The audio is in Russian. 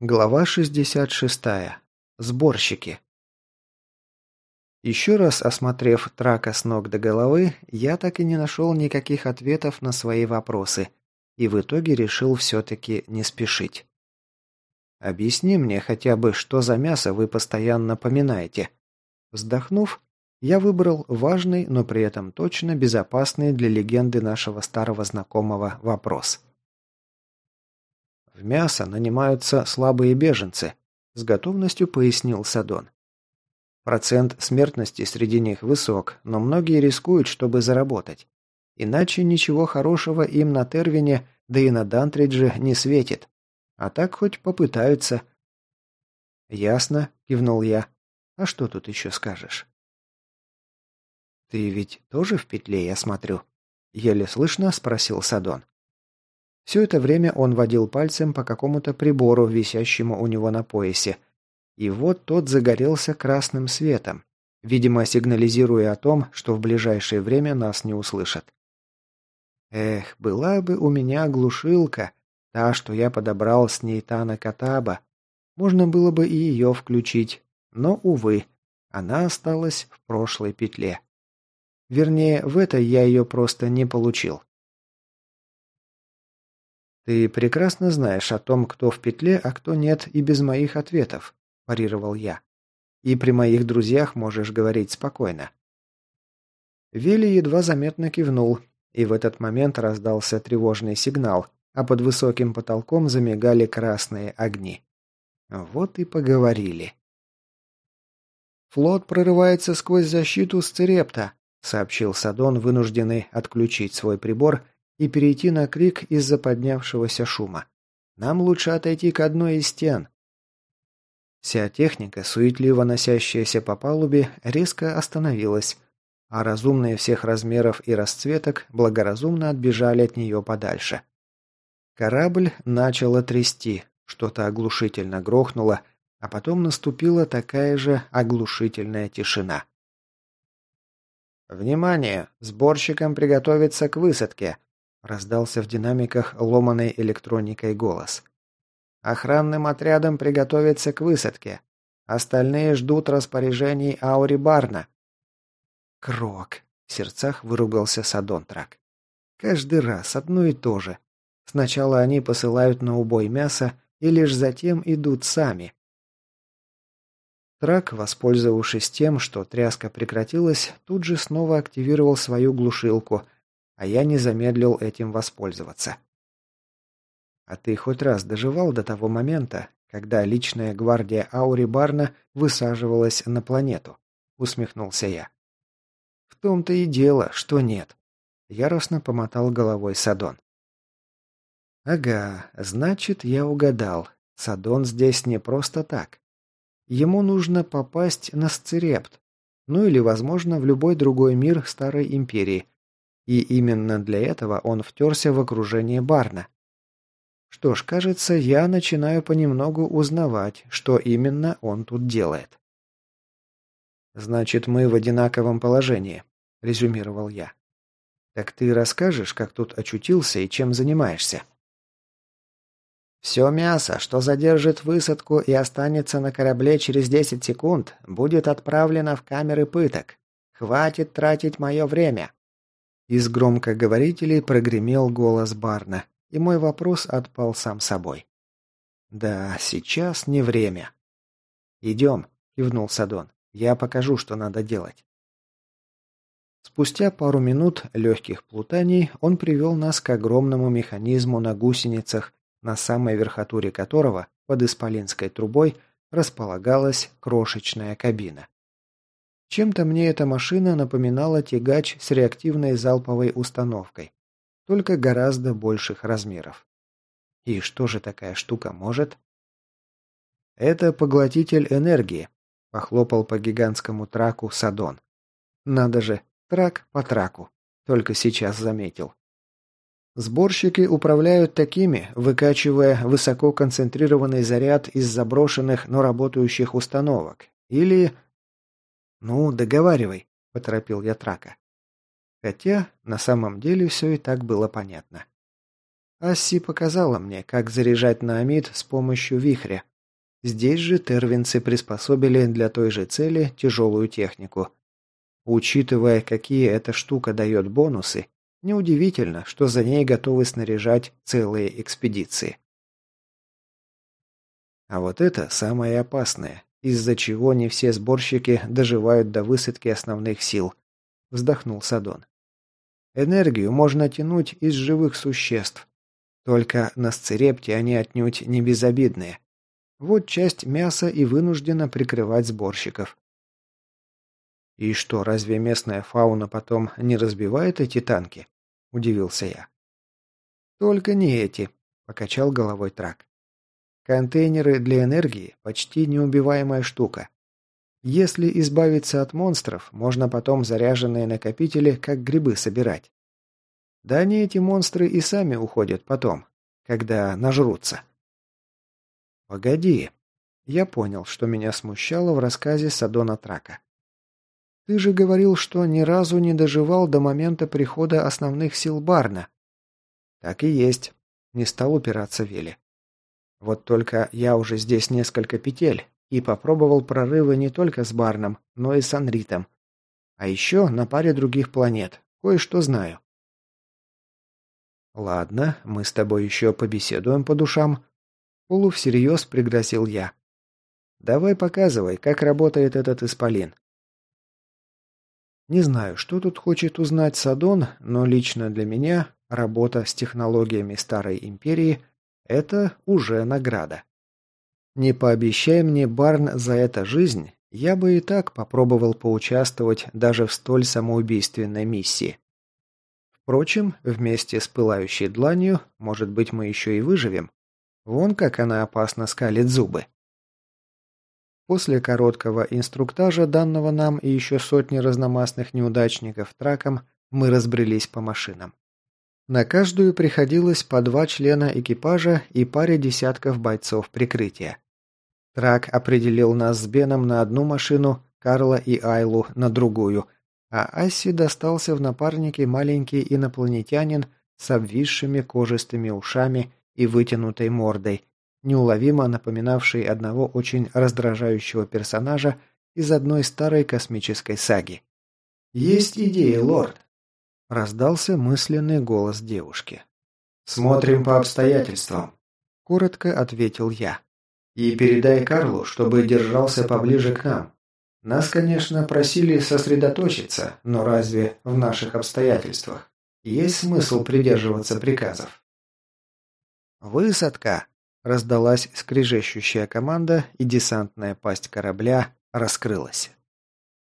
Глава 66. Сборщики. Еще раз осмотрев трака с ног до головы, я так и не нашел никаких ответов на свои вопросы, и в итоге решил все-таки не спешить. «Объясни мне хотя бы, что за мясо вы постоянно поминаете?» Вздохнув, я выбрал важный, но при этом точно безопасный для легенды нашего старого знакомого вопрос – в мясо нанимаются слабые беженцы, с готовностью пояснил Садон. Процент смертности среди них высок, но многие рискуют, чтобы заработать. Иначе ничего хорошего им на Тервине, да и на Дантридже не светит. А так хоть попытаются. «Ясно», — кивнул я. «А что тут еще скажешь?» «Ты ведь тоже в петле, я смотрю?» Еле слышно спросил Садон. Все это время он водил пальцем по какому-то прибору, висящему у него на поясе. И вот тот загорелся красным светом, видимо, сигнализируя о том, что в ближайшее время нас не услышат. Эх, была бы у меня глушилка, та, что я подобрал с Нейтана Катаба. Можно было бы и ее включить, но, увы, она осталась в прошлой петле. Вернее, в этой я ее просто не получил. «Ты прекрасно знаешь о том, кто в петле, а кто нет, и без моих ответов», – парировал я. «И при моих друзьях можешь говорить спокойно». Вилли едва заметно кивнул, и в этот момент раздался тревожный сигнал, а под высоким потолком замигали красные огни. Вот и поговорили. «Флот прорывается сквозь защиту Сцерепта», — сообщил Садон, вынужденный отключить свой прибор и перейти на крик из-за поднявшегося шума. «Нам лучше отойти к одной из стен». Вся техника, суетливо носящаяся по палубе, резко остановилась, а разумные всех размеров и расцветок благоразумно отбежали от нее подальше. Корабль начало трясти, что-то оглушительно грохнуло, а потом наступила такая же оглушительная тишина. «Внимание! Сборщикам приготовиться к высадке!» Раздался в динамиках ломаной электроникой голос. «Охранным отрядам приготовиться к высадке. Остальные ждут распоряжений Аури Барна». «Крок!» — в сердцах выругался Садонтрак. «Каждый раз одно и то же. Сначала они посылают на убой мясо, и лишь затем идут сами». Трак, воспользовавшись тем, что тряска прекратилась, тут же снова активировал свою глушилку — а я не замедлил этим воспользоваться. А ты хоть раз доживал до того момента, когда личная гвардия Аури Барна высаживалась на планету? Усмехнулся я. В том-то и дело, что нет. Яростно помотал головой Садон. Ага, значит, я угадал. Садон здесь не просто так. Ему нужно попасть на Сцерепт, ну или, возможно, в любой другой мир Старой Империи, и именно для этого он втерся в окружение Барна. Что ж, кажется, я начинаю понемногу узнавать, что именно он тут делает. «Значит, мы в одинаковом положении», — резюмировал я. «Так ты расскажешь, как тут очутился и чем занимаешься?» «Все мясо, что задержит высадку и останется на корабле через 10 секунд, будет отправлено в камеры пыток. Хватит тратить мое время», из громкоговорителей прогремел голос Барна, и мой вопрос отпал сам собой. «Да, сейчас не время». «Идем», — кивнул Садон. «Я покажу, что надо делать». Спустя пару минут легких плутаний он привел нас к огромному механизму на гусеницах, на самой верхотуре которого, под исполинской трубой, располагалась крошечная кабина. Чем-то мне эта машина напоминала тягач с реактивной залповой установкой, только гораздо больших размеров. И что же такая штука может? Это поглотитель энергии, похлопал по гигантскому траку Садон. Надо же, трак по траку. Только сейчас заметил. Сборщики управляют такими, выкачивая высококонцентрированный заряд из заброшенных, но работающих установок. Или «Ну, договаривай», — поторопил я Трака. Хотя, на самом деле, все и так было понятно. Асси показала мне, как заряжать на Амид с помощью вихря, Здесь же тервинцы приспособили для той же цели тяжелую технику. Учитывая, какие эта штука дает бонусы, неудивительно, что за ней готовы снаряжать целые экспедиции. А вот это самое опасное, из-за чего не все сборщики доживают до высадки основных сил, вздохнул Садон. Энергию можно тянуть из живых существ. Только на сцерепте они отнюдь не безобидные. Вот часть мяса и вынуждена прикрывать сборщиков. «И что, разве местная фауна потом не разбивает эти танки?» – удивился я. «Только не эти», – покачал головой трак. «Контейнеры для энергии – почти неубиваемая штука. Если избавиться от монстров, можно потом заряженные накопители как грибы собирать. Да они эти монстры и сами уходят потом, когда нажрутся. Погоди. Я понял, что меня смущало в рассказе Садона Трака. Ты же говорил, что ни разу не доживал до момента прихода основных сил Барна. Так и есть. Не стал упираться Вели. Вот только я уже здесь несколько петель, и попробовал прорывы не только с Барном, но и с Анритом. А еще на паре других планет. Кое-что знаю. Ладно, мы с тобой еще побеседуем по душам. Полу всерьез пригрозил я. Давай показывай, как работает этот исполин. Не знаю, что тут хочет узнать Садон, но лично для меня работа с технологиями Старой Империи – это уже награда. Не пообещай мне, Барн, за это жизнь, я бы и так попробовал поучаствовать даже в столь самоубийственной миссии. Впрочем, вместе с пылающей дланью, может быть, мы еще и выживем. Вон как она опасно скалит зубы. После короткого инструктажа, данного нам и еще сотни разномастных неудачников траком, мы разбрелись по машинам. На каждую приходилось по два члена экипажа и паре десятков бойцов прикрытия. Трак определил нас с Беном на одну машину, Карла и Айлу на другую, а Асси достался в напарнике маленький инопланетянин с обвисшими кожистыми ушами и вытянутой мордой, неуловимо напоминавший одного очень раздражающего персонажа из одной старой космической саги. «Есть идея, лорд!» – раздался мысленный голос девушки. «Смотрим по обстоятельствам», – коротко ответил я. И передай Карлу, чтобы держался поближе к нам. Нас, конечно, просили сосредоточиться, но разве в наших обстоятельствах есть смысл придерживаться приказов? «Высадка!» – раздалась скрежещущая команда, и десантная пасть корабля раскрылась.